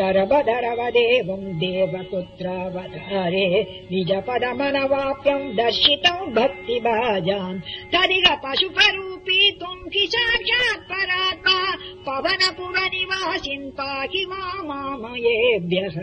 करबरव देवपुत्रावतारे निजपदमनवाप्यम् दर्शितम् भक्तिभाजान्। तदिग पशुपरूपी त्वम् हि साक्षात् परात्मा पवनपुरनिवासिन् पाहि मा मामयेभ्यः।